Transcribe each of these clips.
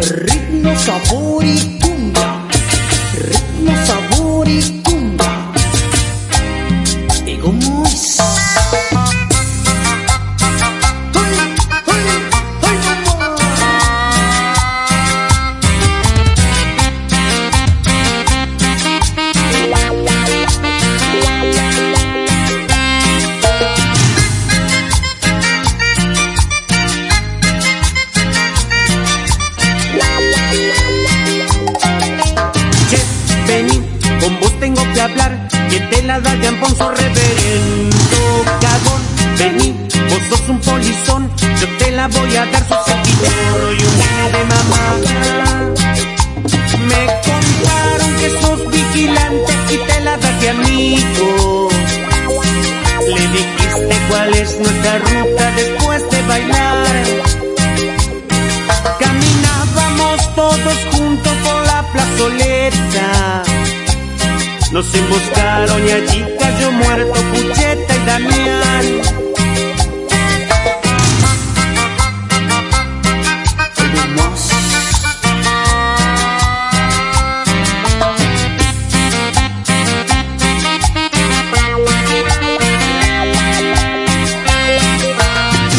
Ritmo, sabor y la da Ponzo reverendo cagón. Vení, vos sos un polizón. Yo te la voy a dar su servidor y un de mamá. Me contaron que sos vigilante y te la das de amigo. Le dijiste cuál es nuestra ruta después de bailar. Caminábamos todos juntos por Nos emboscaron y allí cayó muerto Pucheta y Damián.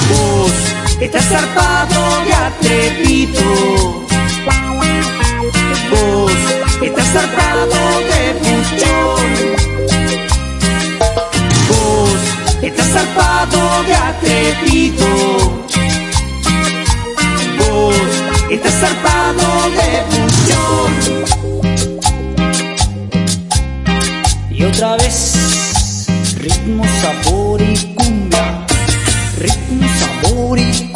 Vos estás zarpado de atrevido. Vos estás zarpado zarpado de atrevido. Vos estás zarpado de buchón. Y otra vez, ritmo, sabor y cumbia. Ritmo, sabor y cumbia.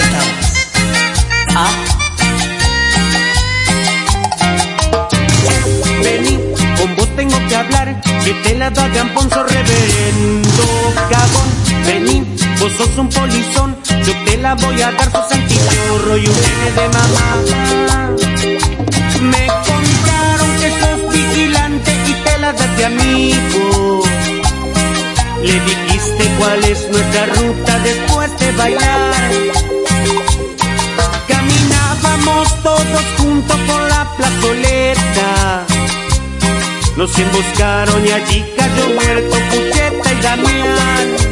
Ah. Vení, con vos tengo que hablar, que te la da Ponzo reverendo cagón. Vení, vos sos un polizón, yo te la voy a dar su santichorro y un nene de mamá. Me contaron que sos vigilante y te la das de amigo. Le dijiste cuál es nuestra ruta después de bailar. Caminábamos todos juntos por la plazoleta. Nos emboscaron y allí cayó muerto Pucheta y Damián.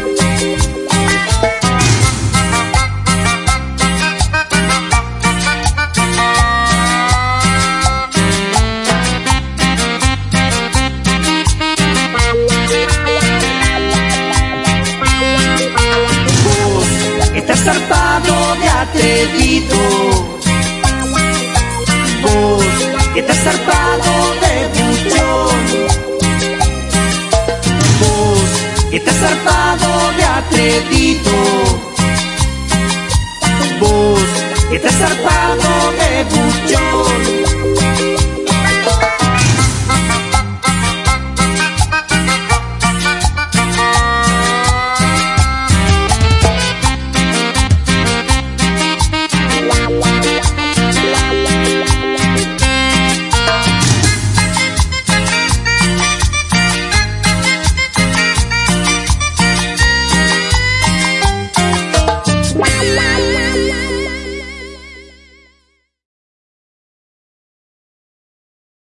Estás Vos estás zarpado de buchón. Vos estás zarpado de atrevido. Vos estás zarpado de buchón.